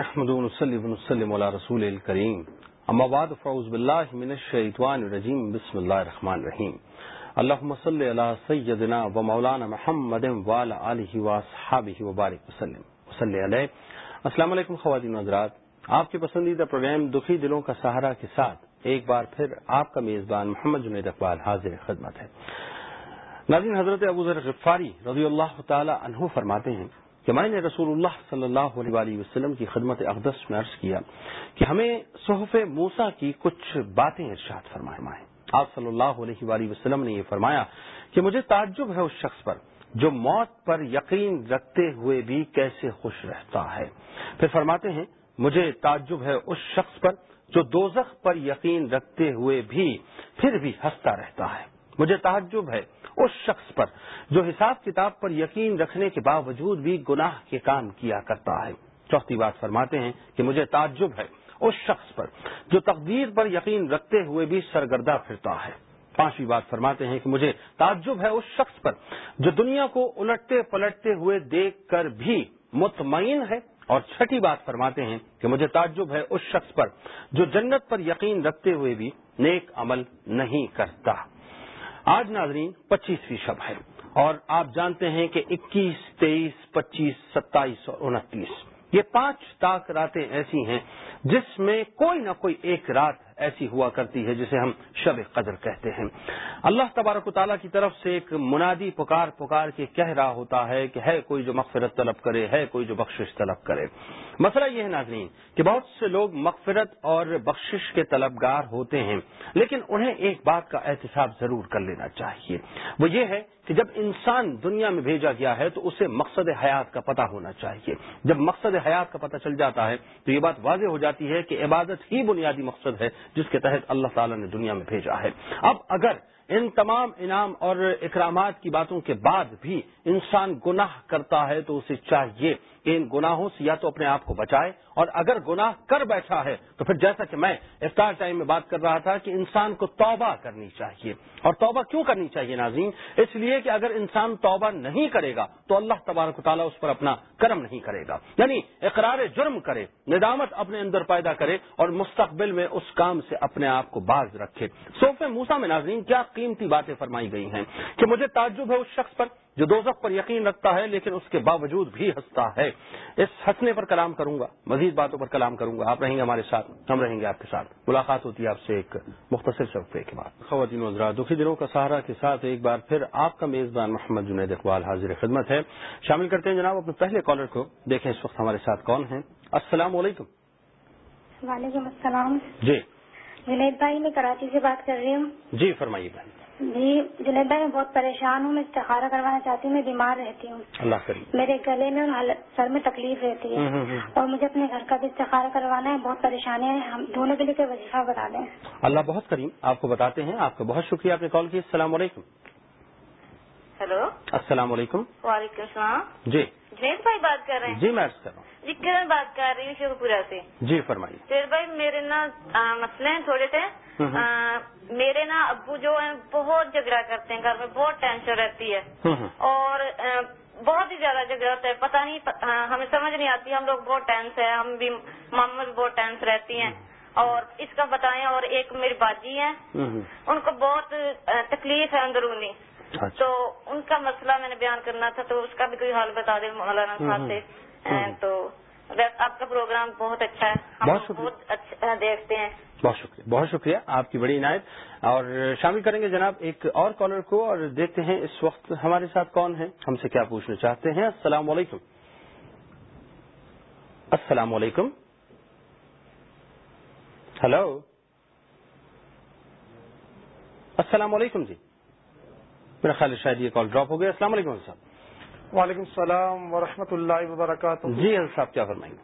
احمد وسلم علی رسول الکریم اما بعد فعوذ باللہ من الشیطان الرجیم بسم اللہ الرحمن الرحیم اللہم صلی علی سیدنا و مولانا محمد وعلی آلہ واصحابہ وبارک وسلم. وصلی علیہ السلام علیکم خواتین حضرات. آپ کے پسندیدہ پروگرام دکھی دلوں کا سہارا کے ساتھ ایک بار پھر آپ کا میزبان محمد جنید اقبال حاضر خدمت ہے۔ ناظرین، حضرت ابو ذر غفاری رضی اللہ تعالی عنہ فرماتے ہیں کہ میں نے رسول اللہ صلی اللہ علیہ وسلم کی خدمت اقدس میں عرض کیا کہ ہمیں صحف موسا کی کچھ باتیں ارشاد فرمائے آپ صلی اللہ علیہ وآلہ وسلم نے یہ فرمایا کہ مجھے تعجب ہے اس شخص پر جو موت پر یقین رکھتے ہوئے بھی کیسے خوش رہتا ہے۔ پھر فرماتے ہیں، مجھے تعجب ہے اس شخص پر جو دوزخ پر یقین رکھتے ہوئے بھی پھر بھی ہنستا رہتا ہے۔ مجھے تعجب ہے اس شخص پر جو حساب کتاب پر یقین رکھنے کے باوجود بھی گناہ کے کام کیا کرتا ہے۔ چوتھی بات فرماتے ہیں کہ مجھے تعجب ہے اس شخص پر جو تقدیر پر یقین رکھتے ہوئے بھی سرگردہ پھرتا ہے۔ پانچویں بات فرماتے ہیں کہ مجھے تعجب ہے اس شخص پر جو دنیا کو الٹتے پلٹتے ہوئے دیکھ کر بھی مطمئن ہے۔ اور چھٹی بات فرماتے ہیں کہ مجھے تعجب ہے اس شخص پر جو جنت پر یقین رکھتے ہوئے بھی نیک عمل نہیں کرتا۔ آج ناظرین پچیسویں شب ہے اور آپ جانتے ہیں کہ اکیس، تیئیس، پچیس، ستائیس اور انتیس یہ پانچ تاک راتیں ایسی ہیں جس میں کوئی نہ کوئی ایک رات ایسی ہوا کرتی ہے جسے ہم شب قدر کہتے ہیں۔ اللہ تبارک و تعالیٰ کی طرف سے ایک منادی پکار پکار کے کہہ رہا ہوتا ہے کہ ہے کوئی جو مغفرت طلب کرے، ہے کوئی جو بخشش طلب کرے۔ مسئلہ یہ ہے ناظرین کہ بہت سے لوگ مغفرت اور بخشش کے طلبگار ہوتے ہیں، لیکن انہیں ایک بات کا احتساب ضرور کر لینا چاہیے۔ وہ یہ ہے کہ جب انسان دنیا میں بھیجا گیا ہے تو اسے مقصد حیات کا پتہ ہونا چاہیے۔ جب مقصد حیات کا پتہ چل جاتا ہے تو یہ بات واضح ہو جاتی ہے کہ عبادت ہی بنیادی مقصد ہے جس کے تحت اللہ تعالیٰ نے دنیا میں بھیجا ہے۔ اب اگر ان تمام انعام اور اکرامات کی باتوں کے بعد بھی انسان گناہ کرتا ہے تو اسے چاہیے کہ ان گناہوں سے یا تو اپنے آپ کو بچائے اور اگر گناہ کر بیٹھا ہے تو پھر جیسا کہ میں افطار ٹائم میں بات کر رہا تھا کہ انسان کو توبہ کرنی چاہیے اور توبہ کیوں کرنی چاہیے ناظرین؟ اس لیے کہ اگر انسان توبہ نہیں کرے گا تو اللہ تبارک و تعالیٰ اس پر اپنا کرم نہیں کرے گا۔ یعنی اقرار جرم کرے، ندامت اپنے اندر پیدا کرے اور مستقبل میں اس کام سے اپنے آپ کو باز رکھے۔ صوف موسا میں ناظرین کیا قیمتی باتیں فرمائی گئی ہیں کہ مجھے تعجب ہے اس شخص پر جو دوزخ پر یقین رکھتا ہے لیکن اس کے باوجود بھی ہنستا ہے۔ اس ہنسنے پر کلام کروں گا مزید باتوں پر کلام کروں گا۔ آپ رہیں گے ہمارے ساتھ ہم رہیں گے آپ کے ساتھ۔ ملاقات ہوتی ہے آپ سے ایک مختصر شفے کے بعد۔ خواتین حضرات دکھی دنوں کا سہارا کے ساتھ ایک بار پھر آپ کا میزبان محمد جنید اقبال حاضر خدمت ہے۔ شامل کرتے ہیں جناب اپنے پہلے کالر کو۔ دیکھیں اس وقت ہمارے ساتھ کون ہیں۔ السلام علیکم۔ وعلیکم السلام۔ جی۔ جنید بھائی میں کراچی سے بات کر رہی ہوں۔ جی فرمائیے بھائی۔ جی جنید بھائی میں بہت پریشان ہوں میں استخارہ کروانا چاہتی ہوں میں بیمار رہتی ہوں۔ اللہ کریم۔ میرے گلے میں اور سر میں تکلیف رہتی ہے۔ اور مجھے اپنے گھر کا بھی استخارہ کروانا ہے بہت پریشانی ہے۔ ہم دونوں کے لیے کوئی وظیفہ بتا دیں۔ اللہ بہت کریم۔ آپ کو بتاتے ہیں۔ آپ کا بہت شکریہ آپ نے کال کی۔ السلام علیکم۔ ہیلو السلام علیکم۔ وعلیکم السلام۔ جی۔ جنید بھائی بات کر رہے ہیں۔ جی میں کر رہا ہوں۔ جی کرن بات کر رہی ہوں شیخ پورا سے۔ جی فرمائیے۔ جنید بھائی میرے نا مسئلے ہیں تھوڑے سے۔ میرے نا ابو جو ہیں بہت جھگڑا کرتے ہیں گھر میں بہت ٹینشن رہتی ہے۔ اور بہت ہی زیادہ جھگڑا ہوتا ہے۔ پتہ نہیں ہمیں سمجھ نہیں آتی ہم لوگ بہت ٹینس ہے ہم بھی ماما بھی بہت ٹینس رہتی ہیں۔ اور اس کا بتائیں اور ایک میری باجی ہے ان کو بہت تکلیف ہے اندرونی۔ اچھا۔ تو ان کا مسئلہ میں نے بیان کرنا تھا تو اس کا بھی کوئی حال بتا دیں مولانا صاحب سے۔ تو آپ کا پروگرام بہت اچھا ہے بہت شکریہ۔ بہت اچھا دیکھتے ہیں۔ بہت شکریہ۔ بہت شکریہ۔ آپ کی بڑی عنایت۔ اور شامل کریں گے جناب ایک اور کالر کو اور دیکھتے ہیں اس وقت ہمارے ساتھ کون ہیں ہم سے کیا پوچھنا چاہتے ہیں۔ السلام علیکم۔ السلام علیکم۔ ہلو۔ السلام علیکم جی۔ میرا خیال ہے شاید یہ کال ڈراپ ہو گیا۔ السلام علیکم صاحب وعلیکم السلام ورحمۃ اللہ وبرکاتہ۔ جی صاحب کیا فرمائیں؟ گے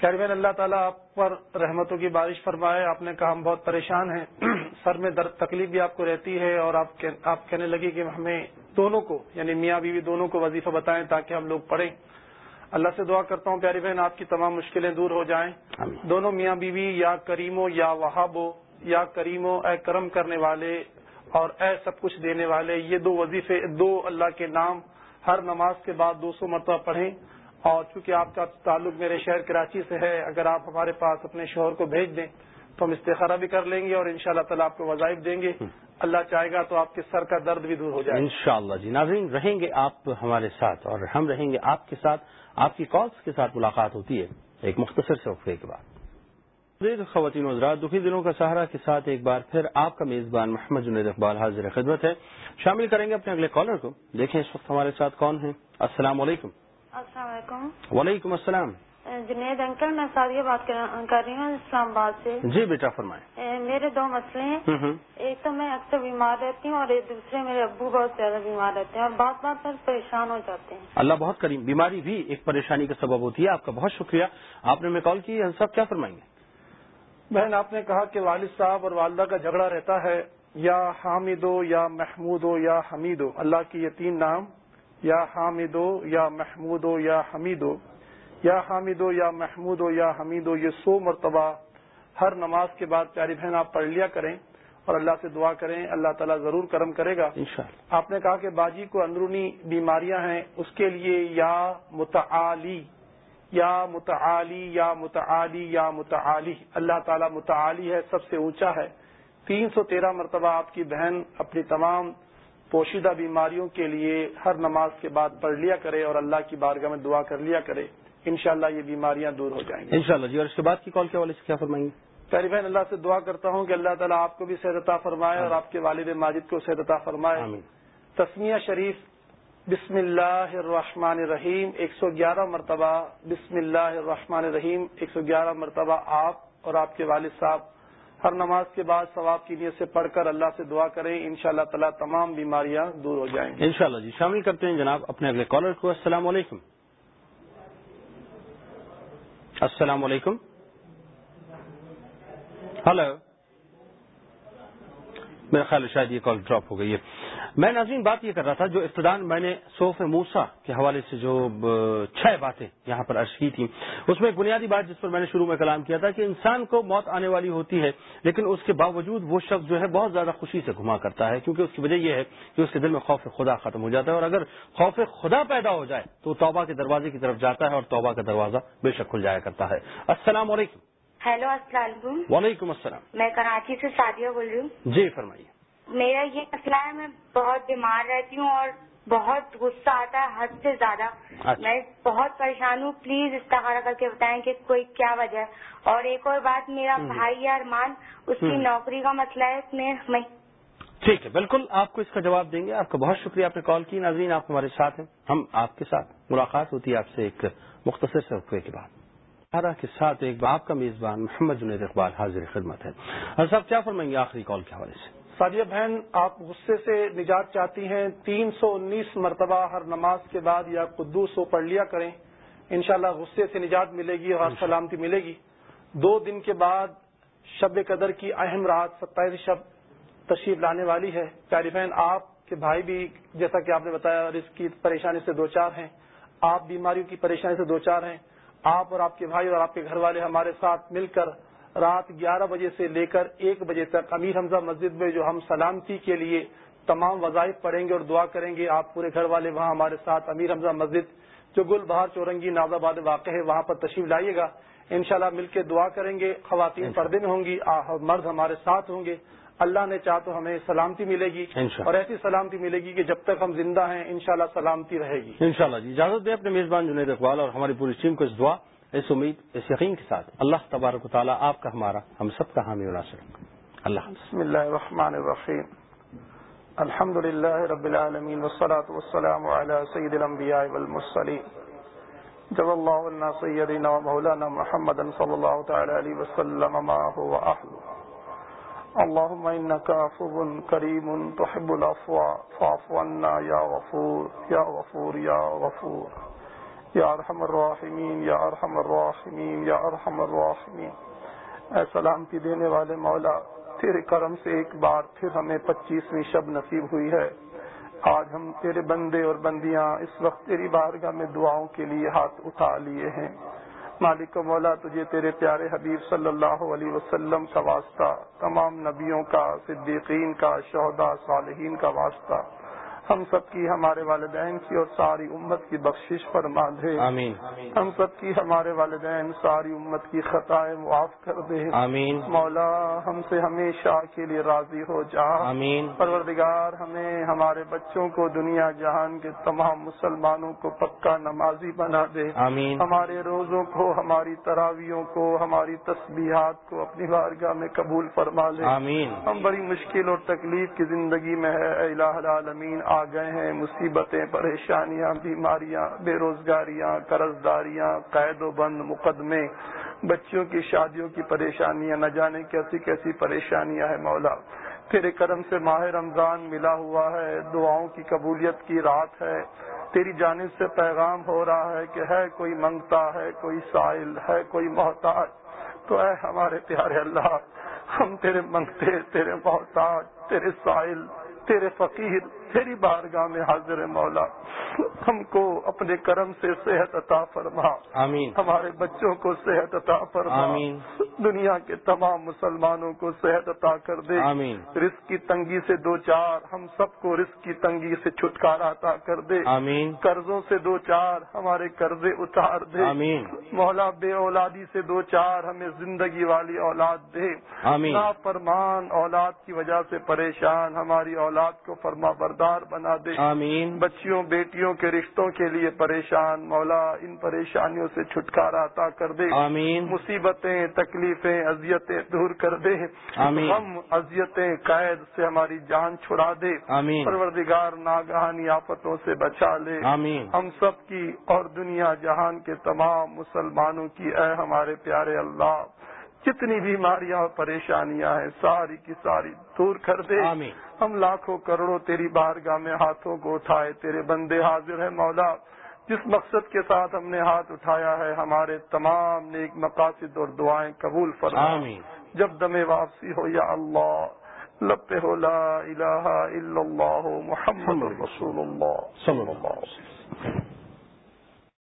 خیر اللہ تعالیٰ آپ پر رحمتوں کی بارش فرمائے۔ آپ نے کہا ہم بہت پریشان ہیں۔ سر میں درد تکلیف بھی آپ کو رہتی ہے اور آپ آپ کہنے لگی کہ ہمیں دونوں کو یعنی میاں بیوی دونوں کو وظیفہ بتائیں تاکہ ہم لوگ پڑھیں۔ اللہ سے دعا کرتا ہوں پیاری بہن آپ کی تمام مشکلیں دور ہو جائیں۔ دونوں میاں بیوی یا کریمو یا وہابو یا کریمو اے کرم کرنے والے اور اے سب کچھ دینے والے یہ دو وظیفے دو اللہ کے نام ہر نماز کے بعد دو سو مرتبہ پڑھیں۔ اور چونکہ آپ کا تعلق میرے شہر کراچی سے ہے، اگر آپ ہمارے پاس اپنے شوہر کو بھیج دیں تو ہم استخارہ بھی کر لیں گے اور ان شاء اللہ تعالیٰ آپ کو وظائف دیں گے۔ اللہ چاہے گا تو آپ کے سر کا درد بھی دور ہو جائے۔ ان شاء اللہ جی۔ ناظرین، رہیں گے آپ ہمارے ساتھ اور ہم رہیں گے آپ کے ساتھ۔ آپ کی کالس کے ساتھ ملاقات ہوتی ہے ایک مختصر سے وقفے کے بعد۔ خواتین حضرات دکھی دنوں کا سہارا کے ساتھ ایک بار پھر آپ کا میزبان محمد جنید اقبال حاضر خدمت ہے۔ شامل کریں گے اپنے اگلے کالر کو۔ دیکھیں اس وقت ہمارے ساتھ کون ہیں۔ السلام علیکم۔ السلام علیکم۔ وعلیکم السلام۔ جنید انکل میں سعودیہ بات کر رہی ہوں اسلام آباد سے۔ جی بیٹا فرمائیں۔ میرے دو مسئلے ہیں۔ ایک تو میں اکثر بیمار رہتی ہوں اور ایک دوسرے میرے ابو بہت زیادہ بیمار رہتے ہیں اور بات بات پر پریشان ہو جاتے ہیں۔ اللہ بہت کریم بیماری بھی ایک پریشانی کا سبب ہوتی ہے۔ آپ کا بہت شکریہ۔ آپ نے ہمیں کال کی سب کیا فرمائیں گے؟ بہن آپ نے کہا کہ والد صاحب اور والدہ کا جھگڑا رہتا ہے یا حامد ہو یا محمود ہو یا حمید ہو اللہ کی یہ تین نام یا حامد ہو یا محمود ہو یا حمید ہو یا حامد ہو یا محمود ہو یا حمید ہو یہ سو مرتبہ ہر نماز کے بعد پیاری بہن آپ پڑھ لیا کریں اور اللہ سے دعا کریں اللہ تعالیٰ ضرور کرم کرے گا۔ آپ نے کہا کہ باجی کو اندرونی بیماریاں ہیں اس کے لیے یا متعلی یا متعلی یا متعلی یا متعلی اللہ تعالیٰ متعلی ہے سب سے اونچا ہے۔ تین سو تیرہ مرتبہ آپ کی بہن اپنی تمام پوشیدہ بیماریوں کے لیے ہر نماز کے بعد پڑھ لیا کرے اور اللہ کی بارگاہ میں دعا کر لیا کرے۔ انشاءاللہ یہ بیماریاں دور ہو جائیں گی۔ انشاءاللہ جی اور اس کے بعد کی کال کے والے سے کیا فرمائیں گے؟ پہلی بہن اللہ سے دعا کرتا ہوں کہ اللہ تعالیٰ آپ کو بھی عطا فرمائے اور آپ کے والد ماجد کو عطا فرمائے۔ تسمیہ شریف بسم اللہ الرحمن الرحیم، ایک سو گیارہ مرتبہ، بسم اللہ الرحمن الرحیم، ایک سو گیارہ مرتبہ آپ اور آپ کے والد صاحب، ہر نماز کے بعد ثواب کی نیت سے پڑھ کر اللہ سے دعا کریں ان شاء اللہ تعالیٰ تمام بیماریاں دور ہو جائیں گی۔ ان جی شامل کرتے ہیں جناب اپنے اگلے کالر کو۔ السلام علیکم۔ السلام علیکم۔ ہلو میرا خیال شاید یہ کال ڈراپ ہو گئی ہے۔ میں ناظرین بات یہ کر رہا تھا جو ابتدان میں نے صوف موسا کے حوالے سے جو چھ باتیں یہاں پر عرض کی تھیں اس میں ایک بنیادی بات جس پر میں نے شروع میں کلام کیا تھا کہ انسان کو موت آنے والی ہوتی ہے لیکن اس کے باوجود وہ شخص جو ہے بہت زیادہ خوشی سے گھما کرتا ہے کیونکہ اس کی وجہ یہ ہے کہ اس کے دل میں خوف خدا ختم ہو جاتا ہے اور اگر خوف خدا پیدا ہو جائے تو توبہ کے دروازے کی طرف جاتا ہے اور توبہ کا دروازہ بے شک کھل جایا کرتا ہے۔ السلام علیکم۔ ہیلو السلام علیکم۔ وعلیکم السلام۔ میں کراچی سے سادیہ بول رہی ہوں۔ جی فرمائیے۔ میرا یہ مسئلہ ہے میں بہت بیمار رہتی ہوں اور بہت غصہ آتا ہے حد سے زیادہ۔ اچھا۔ میں بہت پریشان ہوں۔ پلیز استخارہ کر کے بتائیں کہ کوئی کیا وجہ ہے۔ اور ایک اور بات میرا بھائی ارمان اس کی نوکری کا مسئلہ ہے اس میں ٹھیک ہے بالکل آپ کو اس کا جواب دیں گے۔ آپ کا بہت شکریہ آپ نے کال کی۔ ناظرین آپ ہمارے ساتھ ہیں۔ ہم آپ کے ساتھ۔ ملاقات ہوتی ہے آپ سے ایک مختصر سے وقفے کے بعد۔ کے ساتھ ایک باپ کا میزبان محمد جنید اقبال حاضر خدمت ہے۔ صاحب کیا فرمائیں گے؟ آخری کال کے حوالے سے۔ سادیہ بہن آپ غصے سے نجات چاہتی ہیں تین سو انیس مرتبہ ہر نماز کے بعد یا قدوس ہو پڑھ لیا کریں۔ انشاءاللہ غصے سے نجات ملے گی اور سلامتی ملے گی۔ دو دن کے بعد شب قدر کی اہم رات ستائیس شب تشریف لانے والی ہے۔ پیاری بہن آپ کے بھائی بھی جیسا کہ آپ نے بتایا اس کی پریشانی سے دو چار ہیں۔ آپ بیماریوں کی پریشانی سے دو چار ہیں۔ آپ اور آپ کے بھائی اور آپ کے گھر والے ہمارے ساتھ مل کر رات گیارہ بجے سے لے کر ایک بجے تک امیر حمزہ مسجد میں جو ہم سلامتی کے لیے تمام وظائف پڑھیں گے اور دعا کریں گے آپ پورے گھر والے وہاں ہمارے ساتھ امیر حمزہ مسجد جو گل بہار چورنگی ناز آباد واقع ہے وہاں پر تشریف لائیے گا۔ انشاءاللہ مل کے دعا کریں گے خواتین پردے میں ہوں گی مرد ہمارے ساتھ ہوں گے۔ اللہ نے چاہ تو ہمیں سلامتی ملے گی اور ایسی سلامتی ملے گی کہ جب تک ہم زندہ ہیں انشاءاللہ سلامتی رہے گی۔ انشاءاللہ جی اجازت دیں اپنے میزبان جنید اقبال اور ہماری پوری ٹیم کو اس دعا اس امید، اس یقین کے ساتھ اللہ تبارک و تعالیٰ آپ کا ہمارا، ہم سب کا حامی ناصر اللہ بسم اللہ الرحمن الرحیم۔ الحمد للہ رب العالمین والصلاة والسلام على سید الانبیاء والمرسلین۔ جب اللہ علیہ سیدنا و مولانا محمد صلی اللہ تعالی علیہ وسلم، ما هو احلو اللهم انك عفو كريم تحب العفو، فاعف عنا يا غفور يا غفور يا غفور۔ یا ارحم الراحمین، یا ارحم الراحمین، یا ارحم الراحمین۔ اے سلامتی دینے والے مولا، تیرے کرم سے ایک بار پھر ہمیں پچیسویں شب نصیب ہوئی ہے۔ آج ہم تیرے بندے اور بندیاں اس وقت تیری بارگاہ میں دعاؤں کے لیے ہاتھ اٹھا لیے ہیں۔ مالک مولا، تجھے تیرے پیارے حبیب صلی اللہ علیہ وسلم کا واسطہ، تمام نبیوں کا، صدیقین کا شہدا صالحین کا واسطہ ہم سب کی ہمارے والدین کی اور ساری امت کی بخشش فرما دے۔ آمین۔ ہم سب کی ہمارے والدین ساری امت کی خطائیں معاف کر دے۔ آمین۔ مولا ہم سے ہمیشہ کے لیے راضی ہو جا۔ آمین۔ پروردگار ہمیں ہمارے بچوں کو دنیا جہان کے تمام مسلمانوں کو پکا نمازی بنا دے۔ آمین۔ ہمارے روزوں کو ہماری تراویوں کو ہماری تسبیحات کو اپنی بارگاہ میں قبول فرما لے۔ آمین۔ ہم بڑی مشکل اور تکلیف کی زندگی میں ہے الہ العالمین آ گئے ہیں، مصیبتیں، پریشانیاں، بیماریاں بے روزگاریاں قرض داریاں قید و بند، مقدمے بچوں کی شادیوں کی پریشانیاں، نہ جانے کیسی کیسی پریشانیاں ہیں مولا۔ تیرے کرم سے ماہ رمضان ملا ہوا ہے، دعاؤں کی قبولیت کی رات ہے۔ تیری جانب سے پیغام ہو رہا ہے کہ ہے کوئی منگتا ہے، کوئی سائل ہے، کوئی محتاج۔ تو اے ہمارے پیارے اللہ، ہم تیرے منگتے تیرے محتاج، تیرے سائل، تیرے فقیر۔ تیری بارگاہ میں حاضر مولا ہم کو اپنے کرم سے صحت عطا فرما۔ آمین۔ ہمارے بچوں کو صحت عطا فرما۔ آمین۔ دنیا کے تمام مسلمانوں کو صحت عطا کر دے۔ آمین۔ رزق کی تنگی سے دو چار ہم سب کو رزق کی تنگی سے چھٹکارا عطا کر دے۔ آمین۔ قرضوں سے دو چار ہمارے قرضے اتار دے۔ آمین۔ مولا بے اولادی سے دو چار ہمیں زندگی والی اولاد دے۔ آمین۔ نا فرمان اولاد کی وجہ سے پریشان ہماری اولاد کو فرما بردار۔ بنا دے۔ آمین۔ بچیوں بیٹیوں کے رشتوں کے لیے پریشان۔ مولا ان پریشانیوں سے چھٹکارا عطا کر دے۔ آمین۔ مصیبتیں تکلیفیں اذیتیں دور کر دے۔ آمین۔ ہم اذیتیں قید سے ہماری جان چھڑا دے۔ آمین۔ پروردگار ناگہانی آفتوں سے بچا لے۔ آمین۔ ہم سب کی اور دنیا جہان کے تمام مسلمانوں کی اے ہمارے پیارے اللہ جتنی بیماریاں اور پریشانیاں ہیں ساری کی ساری دور کر دے۔ آمین۔ ہم لاکھوں کروڑوں تیری بارگاہ میں ہاتھوں کو اٹھائے تیرے بندے حاضر ہیں مولا۔ جس مقصد کے ساتھ ہم نے ہاتھ اٹھایا ہے ہمارے تمام نیک مقاصد اور دعائیں قبول فرما۔ آمین۔ جب دم واپسی ہو یا اللہ لب پہ ہو لا الہ الا اللہ محمد رسول اللہ۔ صلی اللہ علیہ وسلم۔